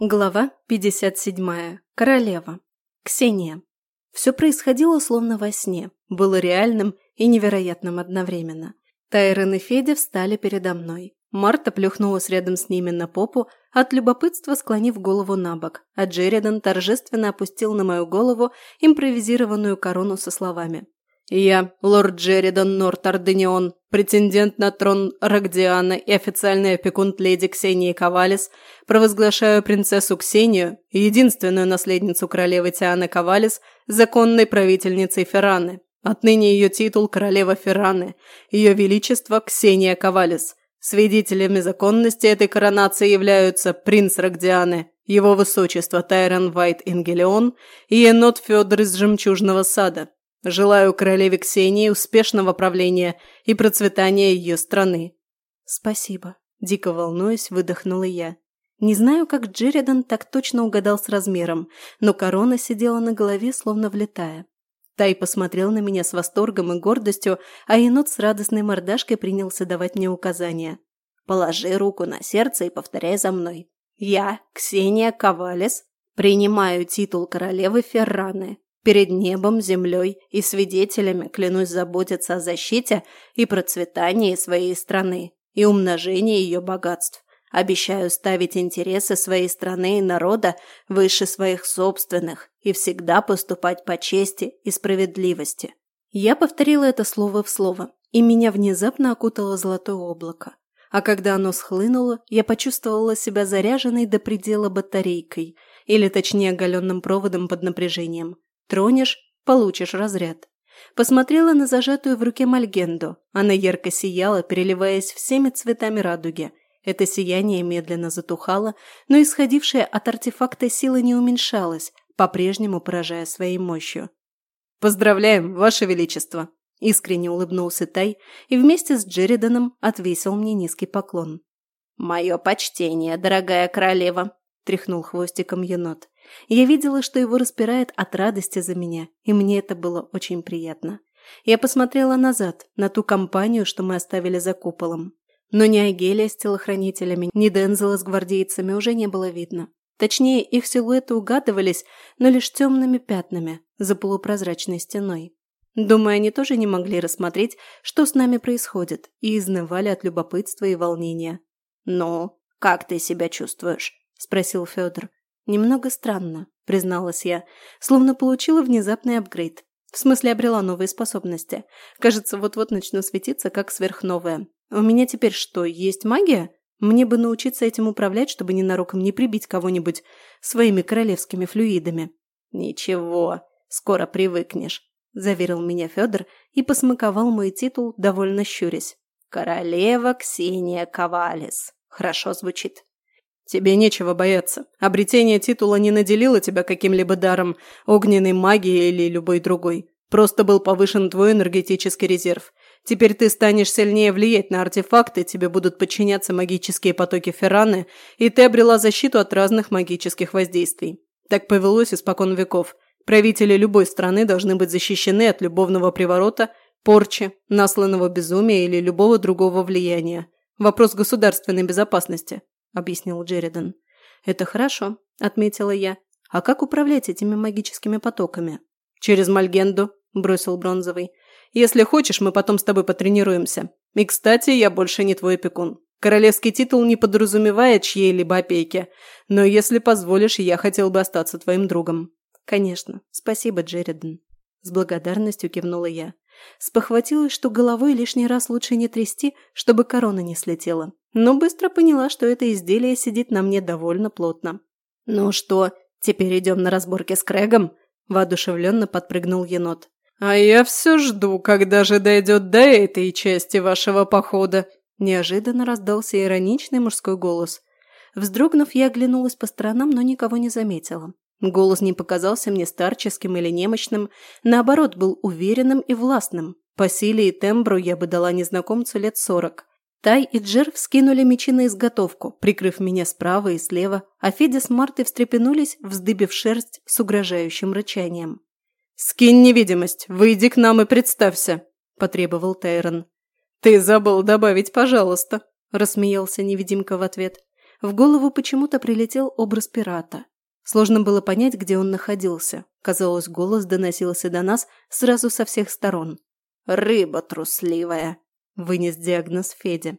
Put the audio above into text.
Глава 57. Королева. Ксения. Все происходило словно во сне, было реальным и невероятным одновременно. Тайрон и Федя встали передо мной. Марта плюхнулась рядом с ними на попу, от любопытства склонив голову на бок, а Джеридан торжественно опустил на мою голову импровизированную корону со словами «Я, лорд Джеридан Норт Арденион, претендент на трон Рагдиана и официальный опекун леди Ксении Ковалис, провозглашаю принцессу Ксению, единственную наследницу королевы Тианы Ковалис, законной правительницей Ферраны. Отныне ее титул – королева Ферраны, ее величество – Ксения Ковалис. Свидетелями законности этой коронации являются принц Рагдианы, его высочество Тайрон Вайт Ингелион и енот Федор из Жемчужного сада, Желаю королеве Ксении успешного правления и процветания ее страны». «Спасибо», – дико волнуясь, выдохнула я. Не знаю, как Джеридан так точно угадал с размером, но корона сидела на голове, словно влетая. Тай посмотрел на меня с восторгом и гордостью, а енот с радостной мордашкой принялся давать мне указания. «Положи руку на сердце и повторяй за мной. Я, Ксения Ковалес, принимаю титул королевы Ферраны, Перед небом, землей и свидетелями клянусь заботиться о защите и процветании своей страны и умножении ее богатств. Обещаю ставить интересы своей страны и народа выше своих собственных и всегда поступать по чести и справедливости. Я повторила это слово в слово, и меня внезапно окутало золотое облако. А когда оно схлынуло, я почувствовала себя заряженной до предела батарейкой, или точнее оголенным проводом под напряжением. Тронешь – получишь разряд. Посмотрела на зажатую в руке Мальгенду. Она ярко сияла, переливаясь всеми цветами радуги. Это сияние медленно затухало, но исходившая от артефакта сила не уменьшалась, по-прежнему поражая своей мощью. «Поздравляем, Ваше Величество!» Искренне улыбнулся Тай и вместе с Джериданом отвесил мне низкий поклон. «Мое почтение, дорогая королева!» – тряхнул хвостиком енот. Я видела, что его распирает от радости за меня, и мне это было очень приятно. Я посмотрела назад, на ту компанию, что мы оставили за куполом. Но ни Агелия с телохранителями, ни Дензела с гвардейцами уже не было видно. Точнее, их силуэты угадывались, но лишь темными пятнами за полупрозрачной стеной. Думаю, они тоже не могли рассмотреть, что с нами происходит, и изнывали от любопытства и волнения. «Ну, как ты себя чувствуешь?» – спросил Федор. «Немного странно», – призналась я, словно получила внезапный апгрейд. В смысле, обрела новые способности. Кажется, вот-вот начну светиться, как сверхновая. У меня теперь что, есть магия? Мне бы научиться этим управлять, чтобы ненароком не прибить кого-нибудь своими королевскими флюидами. «Ничего, скоро привыкнешь», – заверил меня Федор и посмаковал мой титул, довольно щурясь. «Королева Ксения Ковалис». Хорошо звучит. Тебе нечего бояться. Обретение титула не наделило тебя каким-либо даром, огненной магией или любой другой. Просто был повышен твой энергетический резерв. Теперь ты станешь сильнее влиять на артефакты, тебе будут подчиняться магические потоки Ферраны, и ты обрела защиту от разных магических воздействий. Так повелось испокон веков. Правители любой страны должны быть защищены от любовного приворота, порчи, насланного безумия или любого другого влияния. Вопрос государственной безопасности. – объяснил Джеридан. «Это хорошо», – отметила я. «А как управлять этими магическими потоками?» «Через Мальгенду», – бросил Бронзовый. «Если хочешь, мы потом с тобой потренируемся. И, кстати, я больше не твой опекун. Королевский титул не подразумевает чьей-либо опеки, но если позволишь, я хотел бы остаться твоим другом». «Конечно. Спасибо, Джеридан». С благодарностью кивнула я. Спохватилась, что головой лишний раз лучше не трясти, чтобы корона не слетела. Но быстро поняла, что это изделие сидит на мне довольно плотно. «Ну что, теперь идем на разборки с Крэгом?» – воодушевленно подпрыгнул енот. «А я все жду, когда же дойдет до этой части вашего похода!» Неожиданно раздался ироничный мужской голос. Вздрогнув, я оглянулась по сторонам, но никого не заметила. Голос не показался мне старческим или немощным, наоборот, был уверенным и властным. По силе и тембру я бы дала незнакомцу лет сорок. Тай и Джер вскинули мечи на изготовку, прикрыв меня справа и слева, а Федя с Мартой встрепенулись, вздыбив шерсть с угрожающим рычанием. «Скинь невидимость, выйди к нам и представься», – потребовал Тайрон. «Ты забыл добавить «пожалуйста», – рассмеялся невидимка в ответ. в голову почему-то прилетел образ пирата. Сложно было понять, где он находился. Казалось, голос доносился до нас сразу со всех сторон. «Рыба трусливая», – вынес диагноз Федя.